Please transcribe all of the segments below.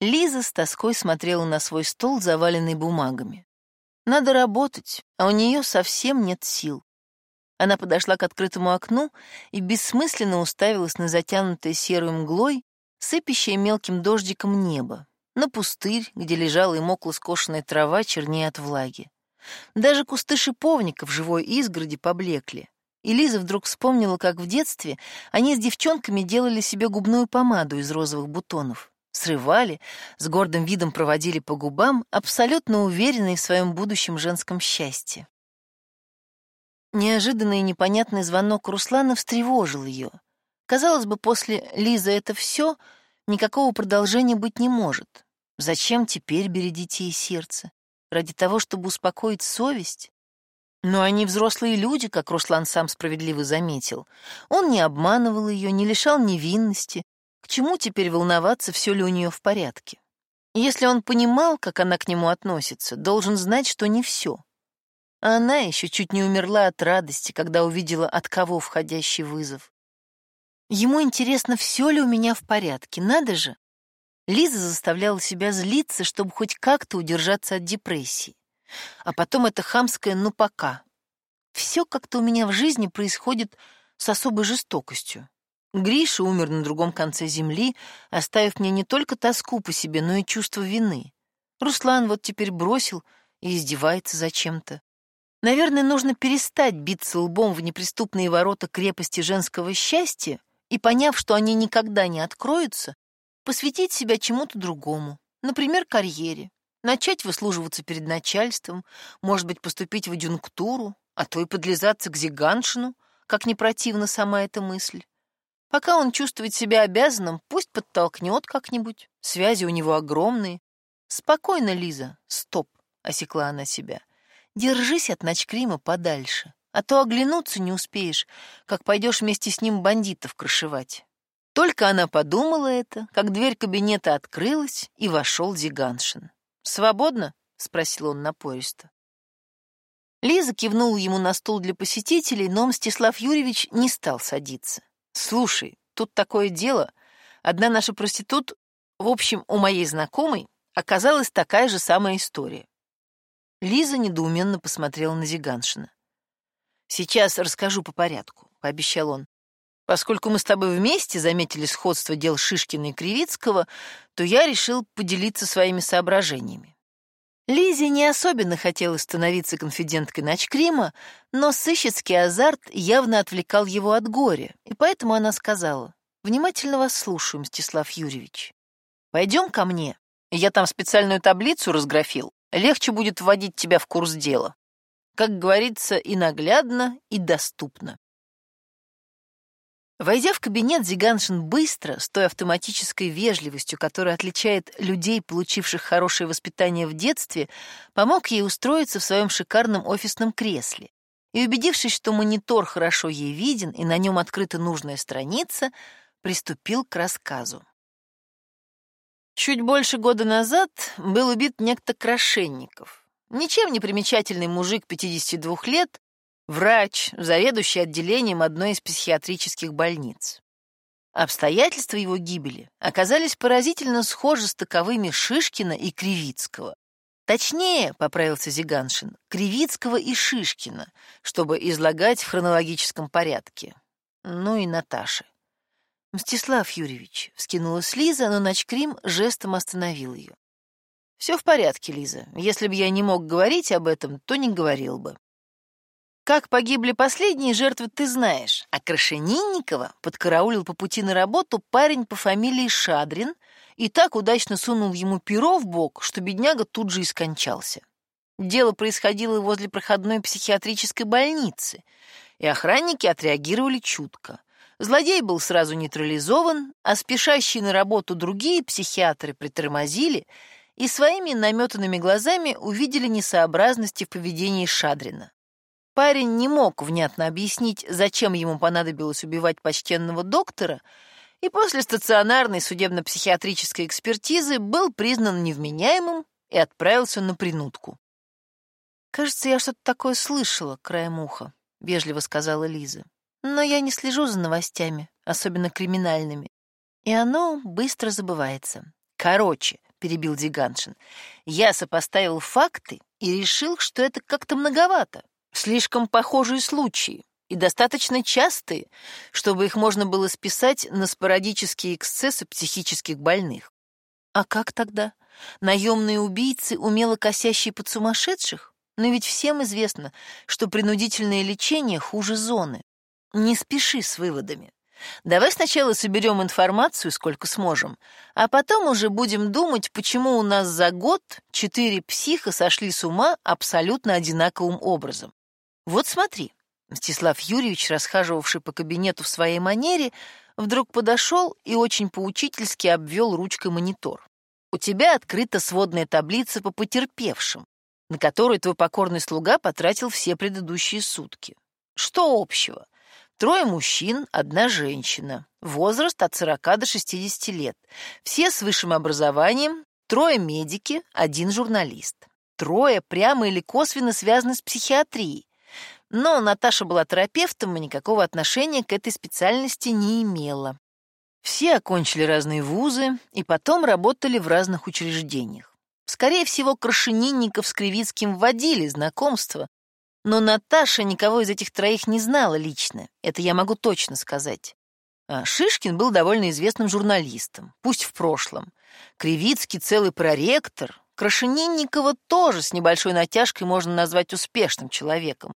Лиза с тоской смотрела на свой стол, заваленный бумагами. Надо работать, а у нее совсем нет сил. Она подошла к открытому окну и бессмысленно уставилась на затянутое серой мглой, сыпящее мелким дождиком небо, на пустырь, где лежала и мокла скошенная трава, чернее от влаги. Даже кусты шиповника в живой изгороди поблекли. И Лиза вдруг вспомнила, как в детстве они с девчонками делали себе губную помаду из розовых бутонов. Срывали, с гордым видом проводили по губам, абсолютно уверенные в своем будущем женском счастье. Неожиданный и непонятный звонок Руслана встревожил ее. Казалось бы, после Лизы это все, никакого продолжения быть не может. Зачем теперь бередить ей сердце? Ради того, чтобы успокоить совесть? Но они взрослые люди, как Руслан сам справедливо заметил. Он не обманывал ее, не лишал невинности. К чему теперь волноваться, все ли у нее в порядке? Если он понимал, как она к нему относится, должен знать, что не все. А она еще чуть не умерла от радости, когда увидела, от кого входящий вызов. Ему интересно, все ли у меня в порядке, надо же. Лиза заставляла себя злиться, чтобы хоть как-то удержаться от депрессии. А потом это хамское «ну пока». Все как-то у меня в жизни происходит с особой жестокостью. Гриша умер на другом конце земли, оставив мне не только тоску по себе, но и чувство вины. Руслан вот теперь бросил и издевается зачем-то. Наверное, нужно перестать биться лбом в неприступные ворота крепости женского счастья и, поняв, что они никогда не откроются, посвятить себя чему-то другому, например, карьере, начать выслуживаться перед начальством, может быть, поступить в адъюнктуру, а то и подлизаться к Зиганшину, как не противна сама эта мысль. Пока он чувствует себя обязанным, пусть подтолкнет как-нибудь. Связи у него огромные. Спокойно, Лиза. Стоп, осекла она себя. Держись от ночкрима подальше, а то оглянуться не успеешь, как пойдешь вместе с ним бандитов крышевать. Только она подумала это, как дверь кабинета открылась, и вошел Зиганшин. «Свободно?» — спросил он напористо. Лиза кивнула ему на стул для посетителей, но Мстислав Юрьевич не стал садиться. «Слушай, тут такое дело. Одна наша проститут, в общем, у моей знакомой, оказалась такая же самая история». Лиза недоуменно посмотрела на Зиганшина. «Сейчас расскажу по порядку», — пообещал он. Поскольку мы с тобой вместе заметили сходство дел Шишкина и Кривицкого, то я решил поделиться своими соображениями. Лизе не особенно хотелось становиться конфиденткой Ночкрима, но сыщицкий азарт явно отвлекал его от горя, и поэтому она сказала, «Внимательно вас слушаю, Мстислав Юрьевич. Пойдем ко мне. Я там специальную таблицу разграфил. Легче будет вводить тебя в курс дела. Как говорится, и наглядно, и доступно. Войдя в кабинет, Зиганшин быстро, с той автоматической вежливостью, которая отличает людей, получивших хорошее воспитание в детстве, помог ей устроиться в своем шикарном офисном кресле. И, убедившись, что монитор хорошо ей виден и на нем открыта нужная страница, приступил к рассказу. Чуть больше года назад был убит некто Крашенников. Ничем не примечательный мужик 52 лет, врач, заведующий отделением одной из психиатрических больниц. Обстоятельства его гибели оказались поразительно схожи с таковыми Шишкина и Кривицкого. Точнее, поправился Зиганшин, Кривицкого и Шишкина, чтобы излагать в хронологическом порядке. Ну и Наташи. «Мстислав Юрьевич», — вскинулась Лиза, но Ночкрим жестом остановил ее. «Все в порядке, Лиза. Если бы я не мог говорить об этом, то не говорил бы. Как погибли последние жертвы, ты знаешь. А Крашенинникова подкараулил по пути на работу парень по фамилии Шадрин и так удачно сунул ему перо в бок, что бедняга тут же и скончался. Дело происходило возле проходной психиатрической больницы, и охранники отреагировали чутко. Злодей был сразу нейтрализован, а спешащие на работу другие психиатры притормозили и своими наметанными глазами увидели несообразности в поведении Шадрина. Парень не мог внятно объяснить, зачем ему понадобилось убивать почтенного доктора, и после стационарной судебно-психиатрической экспертизы был признан невменяемым и отправился на принудку. «Кажется, я что-то такое слышала краем уха», — вежливо сказала Лиза. «Но я не слежу за новостями, особенно криминальными, и оно быстро забывается. Короче, — перебил Диганшин. «Я сопоставил факты и решил, что это как-то многовато. Слишком похожие случаи и достаточно частые, чтобы их можно было списать на спорадические эксцессы психических больных. А как тогда? Наемные убийцы, умело косящие под сумасшедших? Но ведь всем известно, что принудительное лечение хуже зоны. Не спеши с выводами. Давай сначала соберем информацию, сколько сможем, а потом уже будем думать, почему у нас за год четыре психа сошли с ума абсолютно одинаковым образом. Вот смотри. Мстислав Юрьевич, расхаживавший по кабинету в своей манере, вдруг подошел и очень поучительски обвел ручкой монитор. У тебя открыта сводная таблица по потерпевшим, на которую твой покорный слуга потратил все предыдущие сутки. Что общего? Трое мужчин, одна женщина. Возраст от 40 до 60 лет. Все с высшим образованием, трое медики, один журналист. Трое прямо или косвенно связаны с психиатрией. Но Наташа была терапевтом и никакого отношения к этой специальности не имела. Все окончили разные вузы и потом работали в разных учреждениях. Скорее всего, Крашенинников с Кривицким вводили знакомство, но Наташа никого из этих троих не знала лично, это я могу точно сказать. А Шишкин был довольно известным журналистом, пусть в прошлом. Кривицкий целый проректор, Крашенинникова тоже с небольшой натяжкой можно назвать успешным человеком.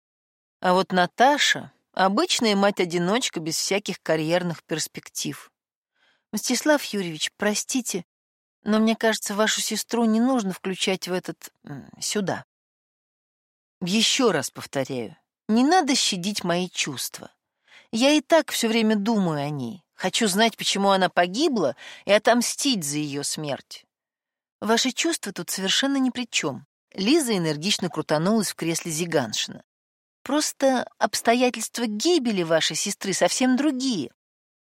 А вот Наташа — обычная мать-одиночка без всяких карьерных перспектив. Мстислав Юрьевич, простите, но мне кажется, вашу сестру не нужно включать в этот... сюда. Еще раз повторяю, не надо щадить мои чувства. Я и так все время думаю о ней. Хочу знать, почему она погибла, и отомстить за ее смерть. Ваши чувства тут совершенно ни при чем. Лиза энергично крутанулась в кресле Зиганшина. Просто обстоятельства гибели вашей сестры совсем другие.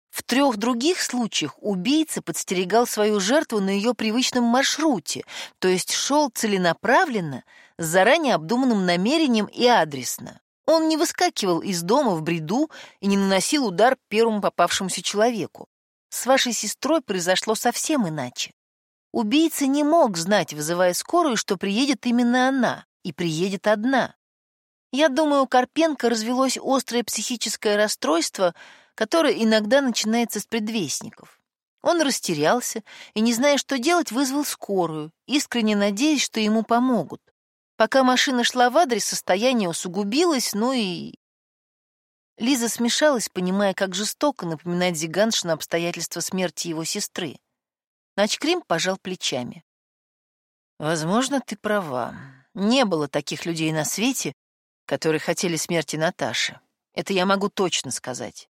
В трех других случаях убийца подстерегал свою жертву на ее привычном маршруте, то есть шел целенаправленно, с заранее обдуманным намерением и адресно. Он не выскакивал из дома в бреду и не наносил удар первому попавшемуся человеку. С вашей сестрой произошло совсем иначе. Убийца не мог знать, вызывая скорую, что приедет именно она, и приедет одна. Я думаю, у Карпенко развелось острое психическое расстройство — которое иногда начинается с предвестников. Он растерялся и, не зная, что делать, вызвал скорую, искренне надеясь, что ему помогут. Пока машина шла в адрес, состояние усугубилось, ну и... Лиза смешалась, понимая, как жестоко напоминать Зиганшину обстоятельства смерти его сестры. Начкрим пожал плечами. «Возможно, ты права. Не было таких людей на свете, которые хотели смерти Наташи. Это я могу точно сказать.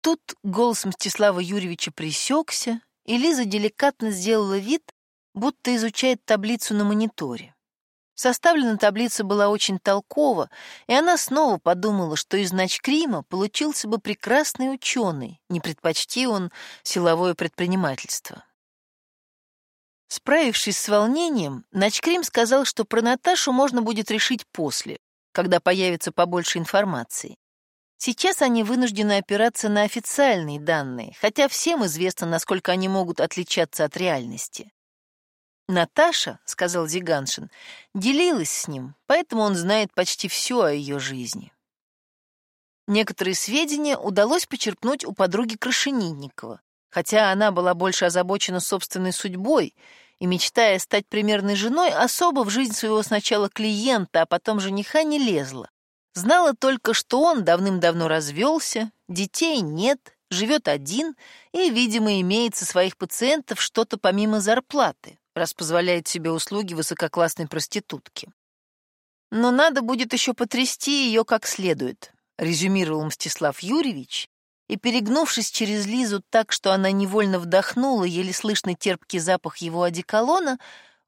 Тут голос Мстислава Юрьевича пресекся, и Лиза деликатно сделала вид, будто изучает таблицу на мониторе. Составлена таблица была очень толкова, и она снова подумала, что из Начкрима получился бы прекрасный ученый, не предпочти он силовое предпринимательство. Справившись с волнением, Начкрим сказал, что про Наташу можно будет решить после, когда появится побольше информации. Сейчас они вынуждены опираться на официальные данные, хотя всем известно, насколько они могут отличаться от реальности. «Наташа», — сказал Зиганшин, — делилась с ним, поэтому он знает почти все о ее жизни. Некоторые сведения удалось почерпнуть у подруги Крашенинникова, хотя она была больше озабочена собственной судьбой и, мечтая стать примерной женой, особо в жизнь своего сначала клиента, а потом жениха не лезла. Знала только, что он давным-давно развелся, детей нет, живет один и, видимо, имеет со своих пациентов что-то помимо зарплаты, раз позволяет себе услуги высококлассной проститутки. Но надо будет еще потрясти ее как следует, резюмировал Мстислав Юрьевич, и, перегнувшись через Лизу так, что она невольно вдохнула еле слышный терпкий запах его одеколона,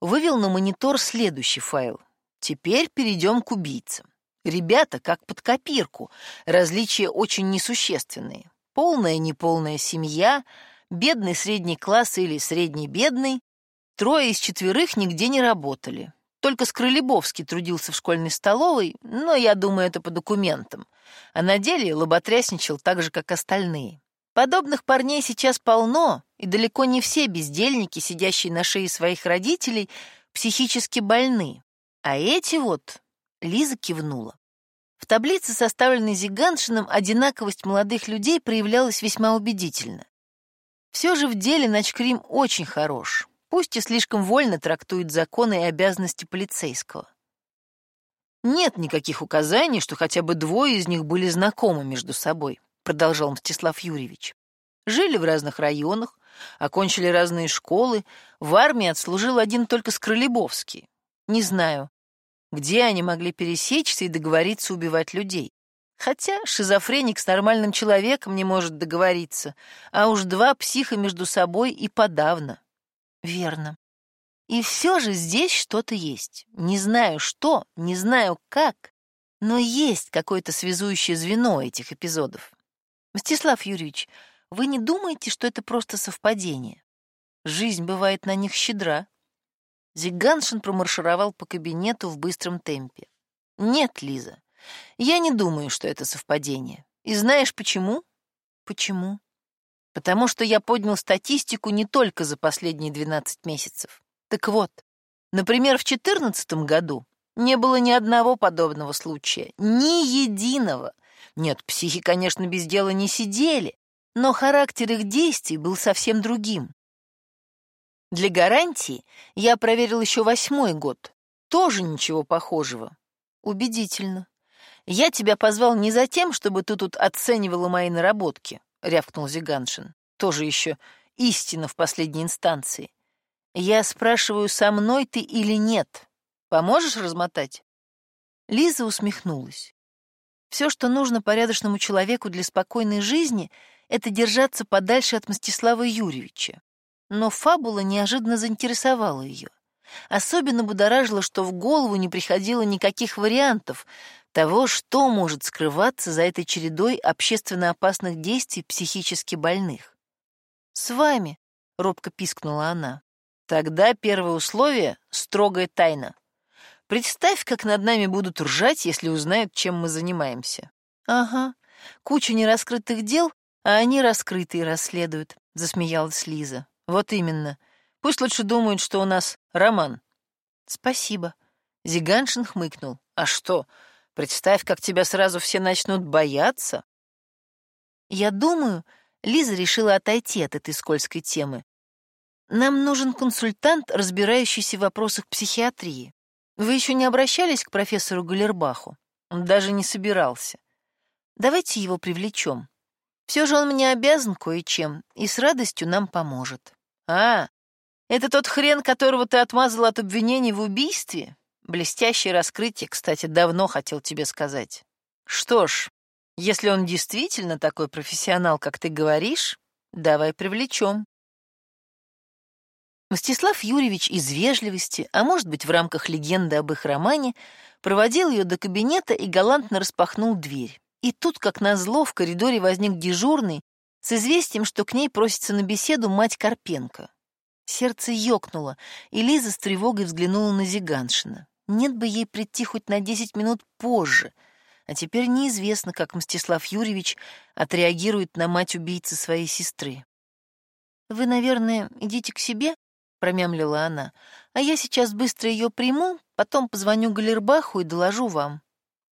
вывел на монитор следующий файл. Теперь перейдем к убийцам. Ребята как под копирку, различия очень несущественные. Полная неполная семья, бедный средний класс или средний бедный. Трое из четверых нигде не работали. Только Скрылебовский трудился в школьной столовой, но я думаю, это по документам. А на деле лоботрясничал так же, как остальные. Подобных парней сейчас полно, и далеко не все бездельники, сидящие на шее своих родителей, психически больны. А эти вот... Лиза кивнула. В таблице, составленной Зиганшином, одинаковость молодых людей проявлялась весьма убедительно. Все же в деле Ночкрим очень хорош, пусть и слишком вольно трактует законы и обязанности полицейского. Нет никаких указаний, что хотя бы двое из них были знакомы между собой, продолжал Мстислав Юрьевич. Жили в разных районах, окончили разные школы, в армии отслужил один только Скрылебовский. Не знаю, где они могли пересечься и договориться убивать людей? Хотя шизофреник с нормальным человеком не может договориться, а уж два психа между собой и подавно. Верно. И все же здесь что-то есть. Не знаю что, не знаю как, но есть какое-то связующее звено этих эпизодов. Мстислав Юрьевич, вы не думаете, что это просто совпадение? Жизнь бывает на них щедра. Зиганшин промаршировал по кабинету в быстром темпе. «Нет, Лиза, я не думаю, что это совпадение. И знаешь почему?» «Почему?» «Потому что я поднял статистику не только за последние 12 месяцев. Так вот, например, в 2014 году не было ни одного подобного случая, ни единого. Нет, психи, конечно, без дела не сидели, но характер их действий был совсем другим. Для гарантии я проверил еще восьмой год. Тоже ничего похожего. Убедительно. Я тебя позвал не за тем, чтобы ты тут оценивала мои наработки, рявкнул Зиганшин. Тоже еще истина в последней инстанции. Я спрашиваю, со мной ты или нет. Поможешь размотать? Лиза усмехнулась. Все, что нужно порядочному человеку для спокойной жизни, это держаться подальше от Мстислава Юрьевича но фабула неожиданно заинтересовала ее. Особенно будоражило, что в голову не приходило никаких вариантов того, что может скрываться за этой чередой общественно опасных действий психически больных. «С вами», — робко пискнула она. «Тогда первое условие — строгая тайна. Представь, как над нами будут ржать, если узнают, чем мы занимаемся». «Ага, куча нераскрытых дел, а они раскрыты и расследуют», — засмеялась Лиза. Вот именно. Пусть лучше думают, что у нас роман. Спасибо. Зиганшин хмыкнул. А что? Представь, как тебя сразу все начнут бояться. Я думаю, Лиза решила отойти от этой скользкой темы. Нам нужен консультант, разбирающийся в вопросах психиатрии. Вы еще не обращались к профессору Галербаху? Он даже не собирался. Давайте его привлечем. Все же он мне обязан кое-чем и с радостью нам поможет. А, это тот хрен, которого ты отмазал от обвинений в убийстве? Блестящее раскрытие, кстати, давно хотел тебе сказать. Что ж, если он действительно такой профессионал, как ты говоришь, давай привлечем. Мстислав Юрьевич из вежливости, а может быть, в рамках легенды об их романе, проводил ее до кабинета и галантно распахнул дверь. И тут, как назло, в коридоре возник дежурный с известием, что к ней просится на беседу мать Карпенко. Сердце ёкнуло, и Лиза с тревогой взглянула на Зиганшина. Нет бы ей прийти хоть на десять минут позже, а теперь неизвестно, как Мстислав Юрьевич отреагирует на мать убийцы своей сестры. «Вы, наверное, идите к себе?» — промямлила она. «А я сейчас быстро ее приму, потом позвоню Галербаху и доложу вам».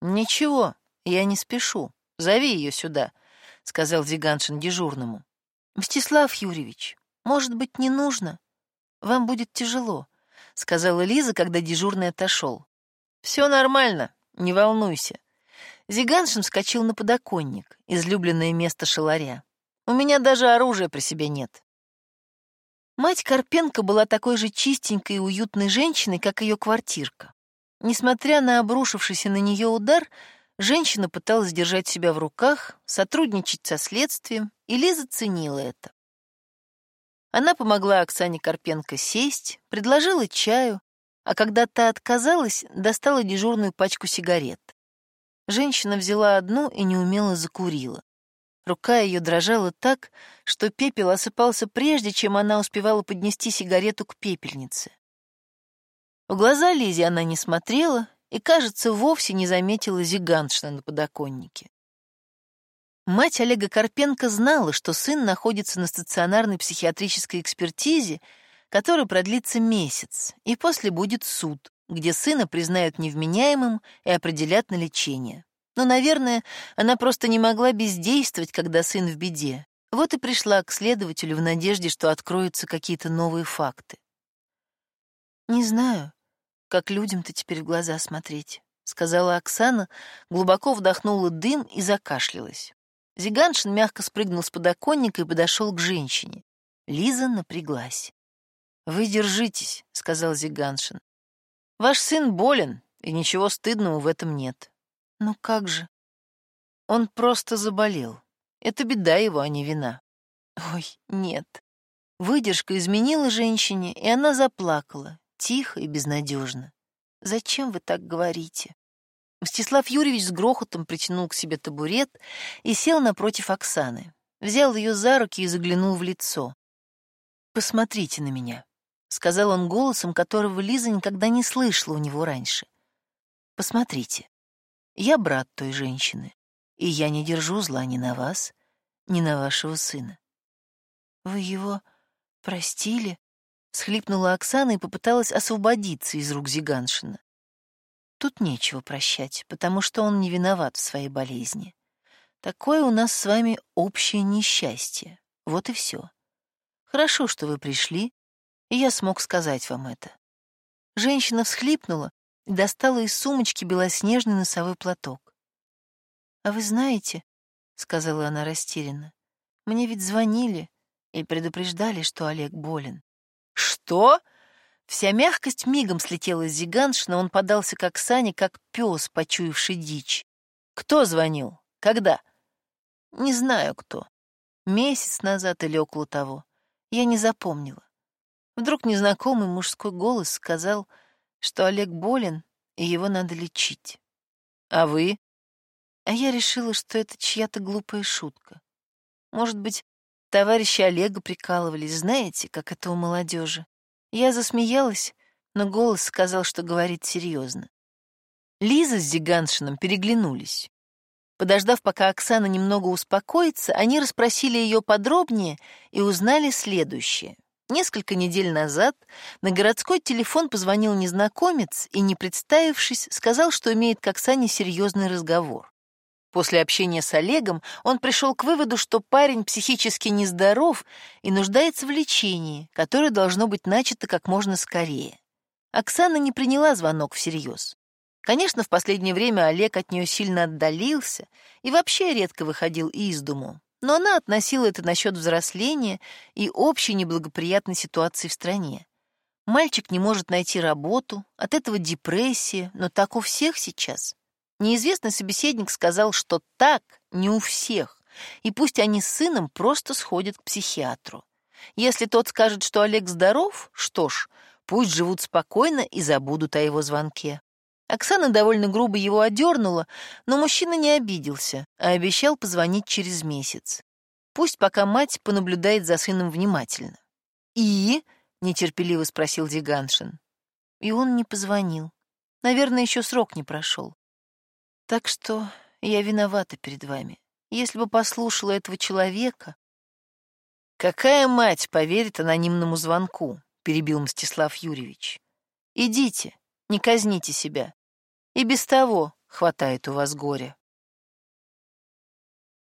«Ничего», «Я не спешу. Зови ее сюда», — сказал Зиганшин дежурному. «Мстислав Юрьевич, может быть, не нужно? Вам будет тяжело», — сказала Лиза, когда дежурный отошел. «Все нормально, не волнуйся». Зиганшин вскочил на подоконник, излюбленное место шаларя. «У меня даже оружия при себе нет». Мать Карпенко была такой же чистенькой и уютной женщиной, как ее квартирка. Несмотря на обрушившийся на нее удар, Женщина пыталась держать себя в руках, сотрудничать со следствием, и Лиза ценила это. Она помогла Оксане Карпенко сесть, предложила чаю, а когда та отказалась, достала дежурную пачку сигарет. Женщина взяла одну и неумело закурила. Рука ее дрожала так, что пепел осыпался прежде, чем она успевала поднести сигарету к пепельнице. В глаза Лизе она не смотрела и, кажется, вовсе не заметила Зиганшина на подоконнике. Мать Олега Карпенко знала, что сын находится на стационарной психиатрической экспертизе, которая продлится месяц, и после будет суд, где сына признают невменяемым и определят на лечение. Но, наверное, она просто не могла бездействовать, когда сын в беде. Вот и пришла к следователю в надежде, что откроются какие-то новые факты. «Не знаю, как людям-то теперь в глаза смотреть», — сказала Оксана, глубоко вдохнула дым и закашлялась. Зиганшин мягко спрыгнул с подоконника и подошел к женщине. Лиза напряглась. «Вы держитесь», — сказал Зиганшин. «Ваш сын болен, и ничего стыдного в этом нет». «Ну как же?» «Он просто заболел. Это беда его, а не вина». «Ой, нет». Выдержка изменила женщине, и она заплакала, тихо и безнадежно. «Зачем вы так говорите?» Мстислав Юрьевич с грохотом притянул к себе табурет и сел напротив Оксаны. Взял ее за руки и заглянул в лицо. «Посмотрите на меня», — сказал он голосом, которого Лиза никогда не слышала у него раньше. «Посмотрите, я брат той женщины, и я не держу зла ни на вас, ни на вашего сына». «Вы его простили?» — схлипнула Оксана и попыталась освободиться из рук Зиганшина. Тут нечего прощать, потому что он не виноват в своей болезни. Такое у нас с вами общее несчастье. Вот и все. Хорошо, что вы пришли, и я смог сказать вам это. Женщина всхлипнула достала из сумочки белоснежный носовой платок. «А вы знаете, — сказала она растерянно, — мне ведь звонили и предупреждали, что Олег болен». «Что?» Вся мягкость мигом слетела с Зиганшина, он подался к Оксане, как пес, почуявший дичь. «Кто звонил? Когда?» «Не знаю, кто. Месяц назад или около того. Я не запомнила. Вдруг незнакомый мужской голос сказал, что Олег болен, и его надо лечить. А вы? А я решила, что это чья-то глупая шутка. Может быть, товарищи Олега прикалывались, знаете, как это у молодежи. Я засмеялась, но голос сказал, что говорит серьезно. Лиза с Зиганшином переглянулись. Подождав, пока Оксана немного успокоится, они расспросили ее подробнее и узнали следующее. Несколько недель назад на городской телефон позвонил незнакомец и, не представившись, сказал, что имеет к Оксане серьезный разговор. После общения с Олегом он пришел к выводу, что парень психически нездоров и нуждается в лечении, которое должно быть начато как можно скорее. Оксана не приняла звонок всерьез. Конечно, в последнее время Олег от нее сильно отдалился и вообще редко выходил из дому, но она относила это насчет взросления и общей неблагоприятной ситуации в стране. Мальчик не может найти работу, от этого депрессия, но так у всех сейчас. Неизвестный собеседник сказал, что так не у всех, и пусть они с сыном просто сходят к психиатру. Если тот скажет, что Олег здоров, что ж, пусть живут спокойно и забудут о его звонке. Оксана довольно грубо его одернула, но мужчина не обиделся, а обещал позвонить через месяц. Пусть пока мать понаблюдает за сыном внимательно. «И?» — нетерпеливо спросил Диганшин. И он не позвонил. Наверное, еще срок не прошел. Так что я виновата перед вами. Если бы послушала этого человека... Какая мать поверит анонимному звонку? Перебил Мстислав Юрьевич. Идите, не казните себя. И без того хватает у вас горя.